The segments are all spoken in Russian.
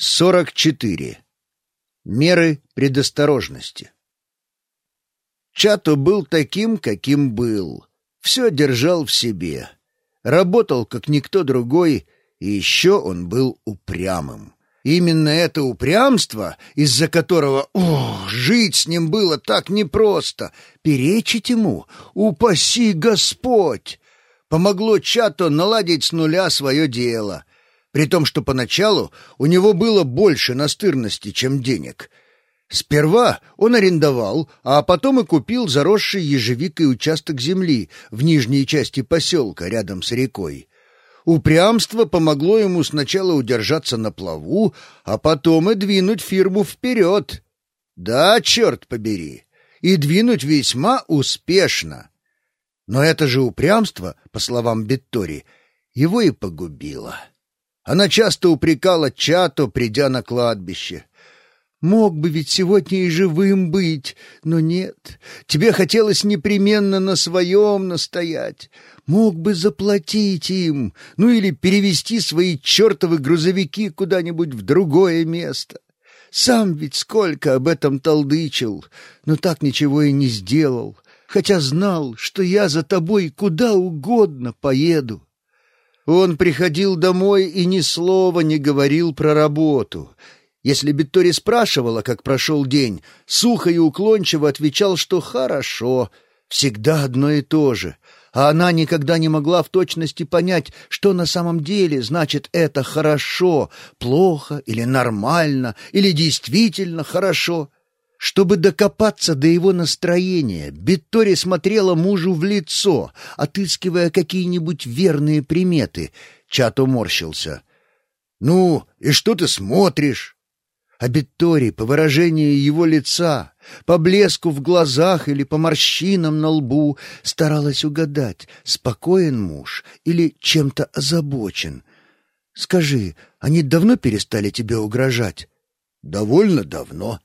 44. Меры предосторожности. Чато был таким, каким был. Все держал в себе. Работал, как никто другой, и еще он был упрямым. Именно это упрямство, из-за которого, о, жить с ним было так непросто, перечить ему, упаси Господь, помогло Чато наладить с нуля свое дело — при том, что поначалу у него было больше настырности, чем денег. Сперва он арендовал, а потом и купил заросший ежевикой участок земли в нижней части поселка рядом с рекой. Упрямство помогло ему сначала удержаться на плаву, а потом и двинуть фирму вперед. Да, черт побери, и двинуть весьма успешно. Но это же упрямство, по словам Беттори, его и погубило. Она часто упрекала Чато, придя на кладбище. «Мог бы ведь сегодня и живым быть, но нет. Тебе хотелось непременно на своем настоять. Мог бы заплатить им, ну или перевести свои чертовы грузовики куда-нибудь в другое место. Сам ведь сколько об этом толдычил, но так ничего и не сделал, хотя знал, что я за тобой куда угодно поеду». Он приходил домой и ни слова не говорил про работу. Если Биттори спрашивала, как прошел день, сухо и уклончиво отвечал, что хорошо, всегда одно и то же. А она никогда не могла в точности понять, что на самом деле значит это «хорошо», «плохо» или «нормально» или «действительно хорошо». Чтобы докопаться до его настроения, Биттори смотрела мужу в лицо, отыскивая какие-нибудь верные приметы. Чато морщился. «Ну, и что ты смотришь?» А Биттори, по выражению его лица, по блеску в глазах или по морщинам на лбу, старалась угадать, спокоен муж или чем-то озабочен. «Скажи, они давно перестали тебе угрожать?» «Довольно давно»,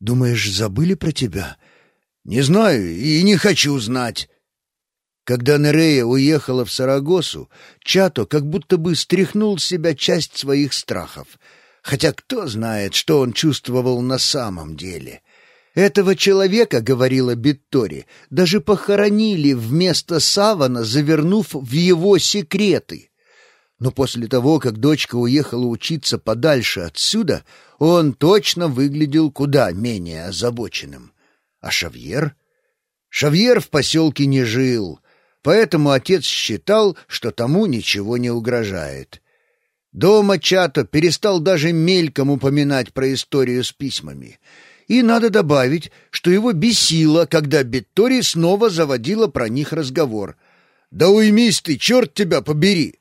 Думаешь, забыли про тебя? Не знаю и не хочу знать. Когда Нерея уехала в Сарагосу, Чато как будто бы стряхнул с себя часть своих страхов. Хотя кто знает, что он чувствовал на самом деле. Этого человека, говорила Биттори, даже похоронили вместо савана, завернув в его секреты. Но после того, как дочка уехала учиться подальше отсюда, он точно выглядел куда менее озабоченным. А Шавьер? Шавьер в поселке не жил, поэтому отец считал, что тому ничего не угрожает. Дома Чато перестал даже мельком упоминать про историю с письмами. И надо добавить, что его бесило, когда Беттори снова заводила про них разговор. «Да уймись ты, черт тебя побери!»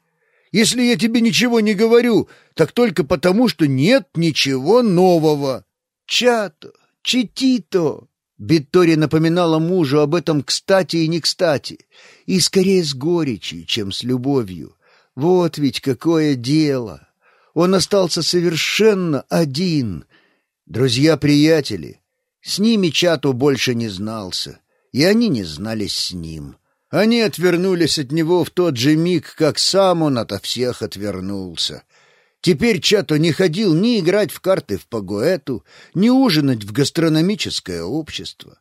Если я тебе ничего не говорю, так только потому, что нет ничего нового. Чато, читито. Биттори напоминала мужу об этом кстати и не кстати, и скорее с горечью, чем с любовью. Вот ведь какое дело! Он остался совершенно один. Друзья-приятели, с ними Чато больше не знался, и они не знались с ним. Они отвернулись от него в тот же миг, как сам он ото всех отвернулся. Теперь Чато не ходил ни играть в карты в Пагуэту, ни ужинать в гастрономическое общество.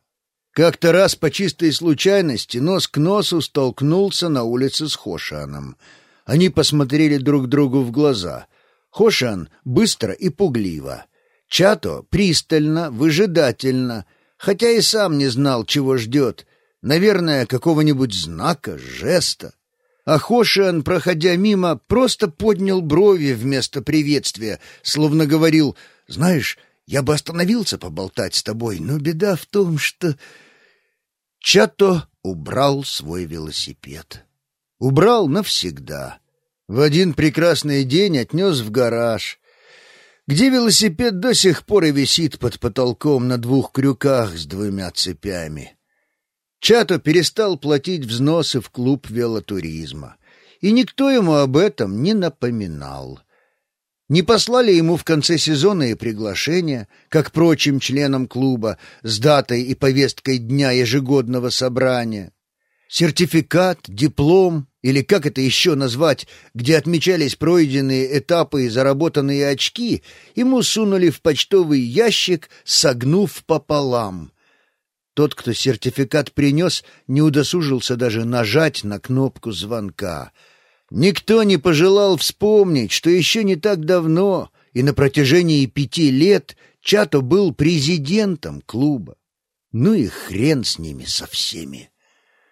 Как-то раз по чистой случайности нос к носу столкнулся на улице с Хошаном. Они посмотрели друг другу в глаза. Хошан быстро и пугливо. Чато пристально, выжидательно, хотя и сам не знал, чего ждет, Наверное, какого-нибудь знака, жеста. А Хошиан, проходя мимо, просто поднял брови вместо приветствия, словно говорил, «Знаешь, я бы остановился поболтать с тобой, но беда в том, что...» Чато убрал свой велосипед. Убрал навсегда. В один прекрасный день отнес в гараж, где велосипед до сих пор и висит под потолком на двух крюках с двумя цепями. Чато перестал платить взносы в клуб велотуризма, и никто ему об этом не напоминал. Не послали ему в конце сезона и приглашения, как прочим членам клуба, с датой и повесткой дня ежегодного собрания. Сертификат, диплом, или как это еще назвать, где отмечались пройденные этапы и заработанные очки, ему сунули в почтовый ящик, согнув пополам. Тот, кто сертификат принес, не удосужился даже нажать на кнопку звонка. Никто не пожелал вспомнить, что еще не так давно и на протяжении пяти лет Чато был президентом клуба. Ну и хрен с ними со всеми.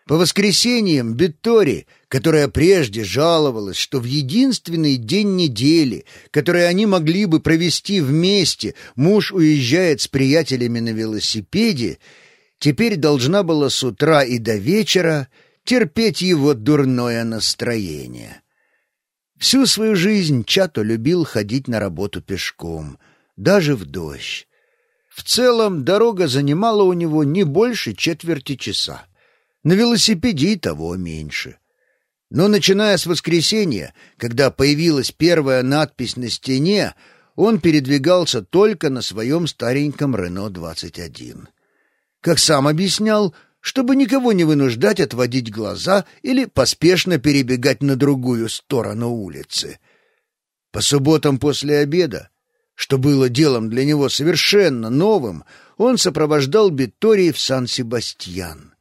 По воскресеньям Беттори, которая прежде жаловалась, что в единственный день недели, который они могли бы провести вместе, муж уезжает с приятелями на велосипеде, теперь должна была с утра и до вечера терпеть его дурное настроение. Всю свою жизнь Чато любил ходить на работу пешком, даже в дождь. В целом дорога занимала у него не больше четверти часа. На велосипеде и того меньше. Но начиная с воскресенья, когда появилась первая надпись на стене, он передвигался только на своем стареньком Рено-21. Как сам объяснял, чтобы никого не вынуждать отводить глаза или поспешно перебегать на другую сторону улицы. По субботам после обеда, что было делом для него совершенно новым, он сопровождал Биттори в Сан-Себастьян.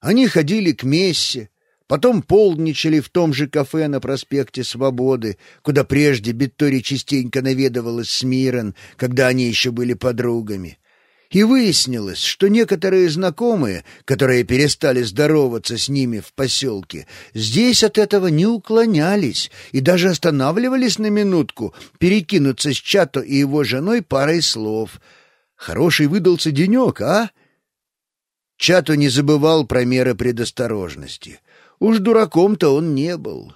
Они ходили к мессе, потом полдничали в том же кафе на проспекте Свободы, куда прежде Биттори частенько наведывалась с Мирен, когда они еще были подругами. И выяснилось, что некоторые знакомые, которые перестали здороваться с ними в поселке, здесь от этого не уклонялись и даже останавливались на минутку перекинуться с Чато и его женой парой слов. Хороший выдался денек, а? — Чато не забывал про меры предосторожности. Уж дураком-то он не был.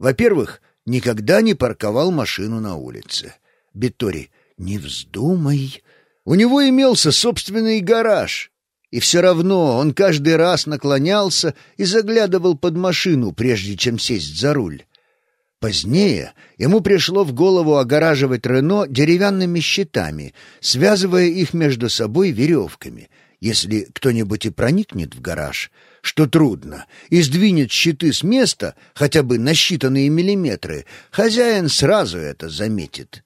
Во-первых, никогда не парковал машину на улице. Беттори, не вздумай. У него имелся собственный гараж. И все равно он каждый раз наклонялся и заглядывал под машину, прежде чем сесть за руль. Позднее ему пришло в голову огораживать Рено деревянными щитами, связывая их между собой веревками — если кто-нибудь и проникнет в гараж, что трудно, и сдвинет щиты с места, хотя бы на считанные миллиметры, хозяин сразу это заметит.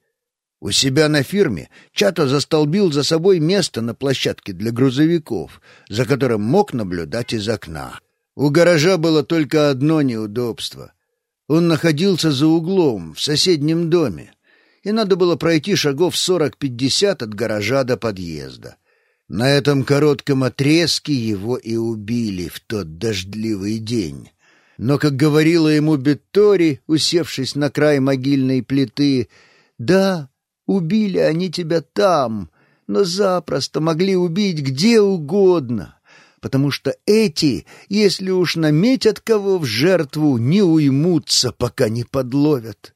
У себя на фирме Чато застолбил за собой место на площадке для грузовиков, за которым мог наблюдать из окна. У гаража было только одно неудобство. Он находился за углом, в соседнем доме, и надо было пройти шагов сорок-пятьдесят от гаража до подъезда. На этом коротком отрезке его и убили в тот дождливый день. Но, как говорила ему Беттори, усевшись на край могильной плиты, «Да, убили они тебя там, но запросто могли убить где угодно, потому что эти, если уж наметят кого в жертву, не уймутся, пока не подловят».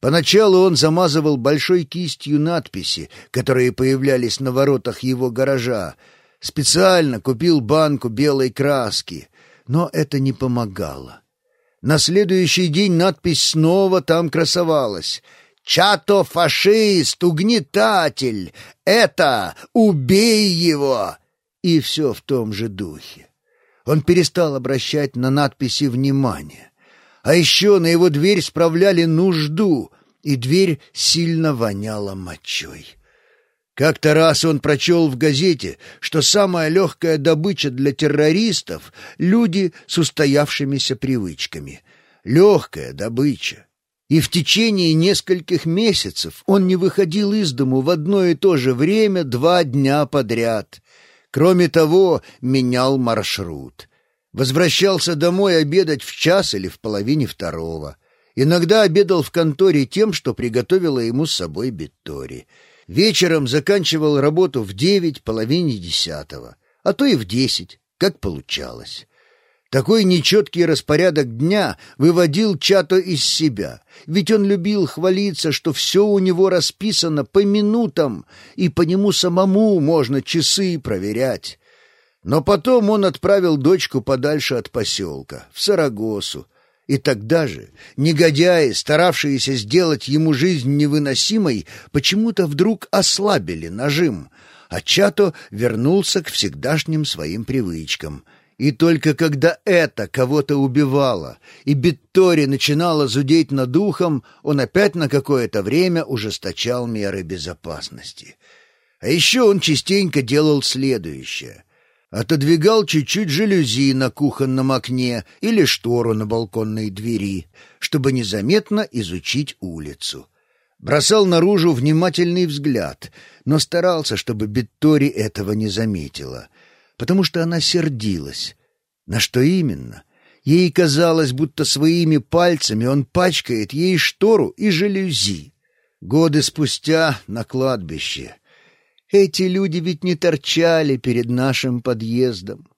Поначалу он замазывал большой кистью надписи, которые появлялись на воротах его гаража. Специально купил банку белой краски, но это не помогало. На следующий день надпись снова там красовалась. «Чато фашист, угнетатель! Это убей его!» И все в том же духе. Он перестал обращать на надписи внимание. А еще на его дверь справляли нужду, и дверь сильно воняла мочой. Как-то раз он прочел в газете, что самая легкая добыча для террористов — люди с устоявшимися привычками. Легкая добыча. И в течение нескольких месяцев он не выходил из дому в одно и то же время два дня подряд. Кроме того, менял маршрут. Возвращался домой обедать в час или в половине второго. Иногда обедал в конторе тем, что приготовила ему с собой Беттори. Вечером заканчивал работу в девять, половине десятого, а то и в десять, как получалось. Такой нечеткий распорядок дня выводил Чато из себя, ведь он любил хвалиться, что все у него расписано по минутам, и по нему самому можно часы проверять. Но потом он отправил дочку подальше от поселка, в Сарагосу. И тогда же негодяи, старавшиеся сделать ему жизнь невыносимой, почему-то вдруг ослабили нажим, а Чато вернулся к всегдашним своим привычкам И только когда это кого-то убивало, и Биттори начинала зудеть над ухом, он опять на какое-то время ужесточал меры безопасности. А еще он частенько делал следующее. Отодвигал чуть-чуть жалюзи на кухонном окне или штору на балконной двери, чтобы незаметно изучить улицу. Бросал наружу внимательный взгляд, но старался, чтобы Биттори этого не заметила — потому что она сердилась. На что именно? Ей казалось, будто своими пальцами он пачкает ей штору и жалюзи. Годы спустя на кладбище. Эти люди ведь не торчали перед нашим подъездом.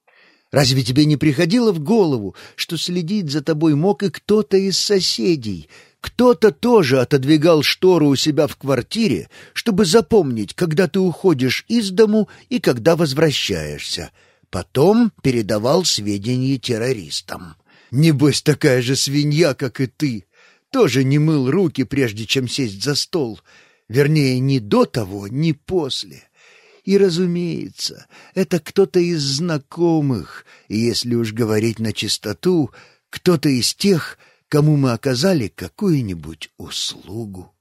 Разве тебе не приходило в голову, что следить за тобой мог и кто-то из соседей, кто-то тоже отодвигал штору у себя в квартире, чтобы запомнить, когда ты уходишь из дому и когда возвращаешься. Потом передавал сведения террористам. Небось, такая же свинья, как и ты. Тоже не мыл руки, прежде чем сесть за стол. Вернее, ни до того, ни после. И, разумеется, это кто-то из знакомых, и, если уж говорить на чистоту, кто-то из тех, кому мы оказали какую-нибудь услугу.